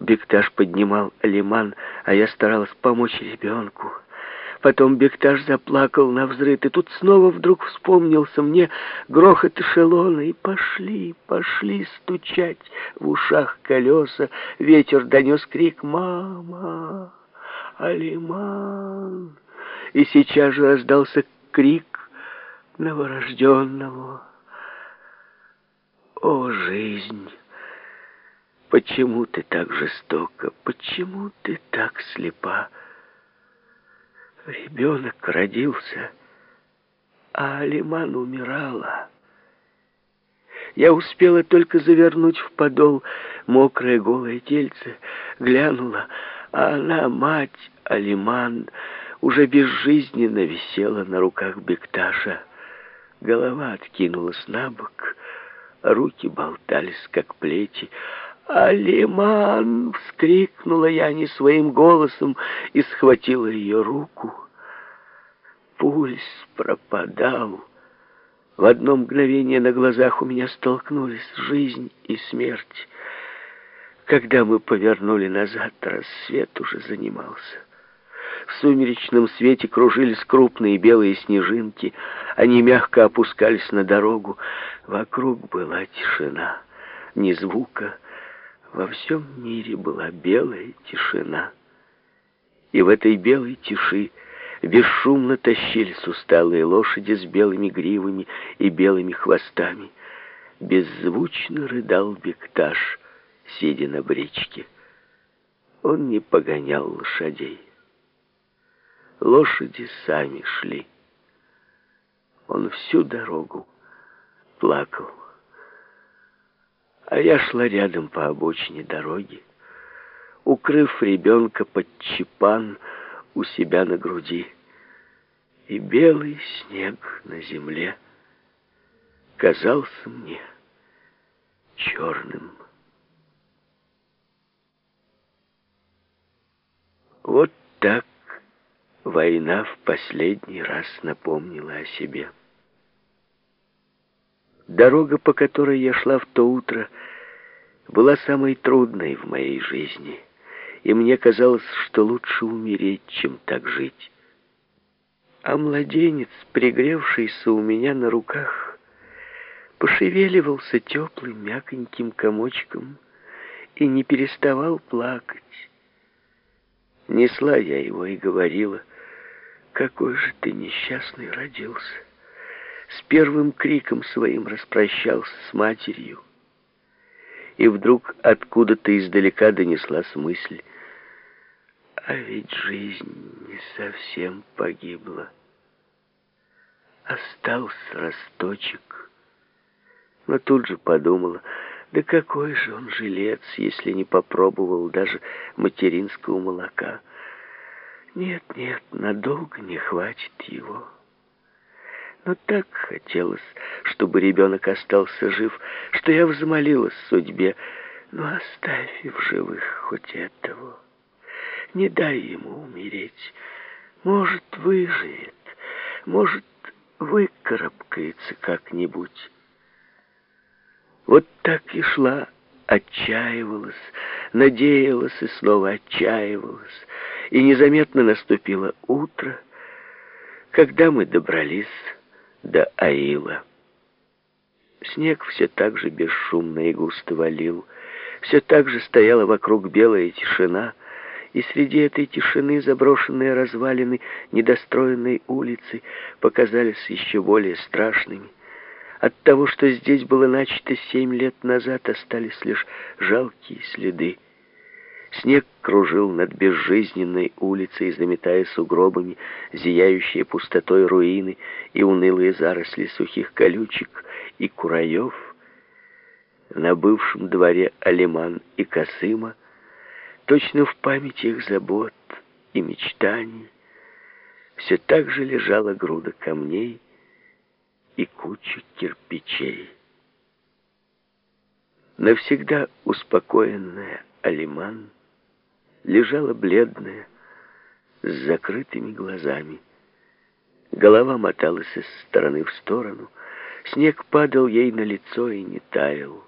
Бекташ поднимал лиман, а я старалась помочь ребенку. Потом Бекташ заплакал на взрыв, и тут снова вдруг вспомнился мне грохот эшелона, и пошли, пошли стучать в ушах колеса. Ветер донес крик «Мама! Алиман!» И сейчас же раздался крик новорожденного. О, жизнь! Почему ты так жестока? Почему ты так слепа? Ребенок родился, а Алиман умирала. Я успела только завернуть в подол мокрое голое тельце, глянула, а она, мать Алиман, уже безжизненно висела на руках Бекташа. Голова откинулась на бок, руки болтались, как плети, «Алиман!» — вскрикнула я не своим голосом и схватила ее руку. Пульс пропадал. В одно мгновение на глазах у меня столкнулись жизнь и смерть. Когда мы повернули назад, рассвет уже занимался. В сумеречном свете кружились крупные белые снежинки. Они мягко опускались на дорогу. Вокруг была тишина, ни звука, во всем мире была белая тишина. И в этой белой тиши бесшумно тащились усталые лошади с белыми гривами и белыми хвостами. Беззвучно рыдал Бекташ, сидя на бричке. Он не погонял лошадей. Лошади сами шли. Он всю дорогу плакал. А я шла рядом по обочине дороги, укрыв ребенка под чепан у себя на груди. И белый снег на земле казался мне черным. Вот так война в последний раз напомнила о себе. Дорога, по которой я шла в то утро, была самой трудной в моей жизни, и мне казалось, что лучше умереть, чем так жить. А младенец, пригревшийся у меня на руках, пошевеливался теплым мягоньким комочком и не переставал плакать. Несла я его и говорила, какой же ты несчастный родился с первым криком своим распрощался с матерью. И вдруг откуда-то издалека донеслась мысль, а ведь жизнь не совсем погибла. Остался росточек. Но тут же подумала, да какой же он жилец, если не попробовал даже материнского молока. Нет, нет, надолго не хватит его. Но так хотелось, чтобы ребенок остался жив, что я взмолилась судьбе, ну оставь в живых хоть этого. Не дай ему умереть. Может, выживет, может, выкарабкается как-нибудь. Вот так и шла, отчаивалась, надеялась и снова отчаивалась. И незаметно наступило утро, когда мы добрались до Аила. Снег все так же бесшумно и густо валил, все так же стояла вокруг белая тишина, и среди этой тишины заброшенные развалины недостроенной улицы показались еще более страшными. От того, что здесь было начато семь лет назад, остались лишь жалкие следы. Снег кружил над безжизненной улицей, заметая сугробами зияющие пустотой руины и унылые заросли сухих колючек и кураев. На бывшем дворе Алиман и Касыма, точно в памяти их забот и мечтаний, все так же лежала груда камней и куча кирпичей. Навсегда успокоенная Алиман — лежала бледная, с закрытыми глазами. Голова моталась из стороны в сторону, снег падал ей на лицо и не таял.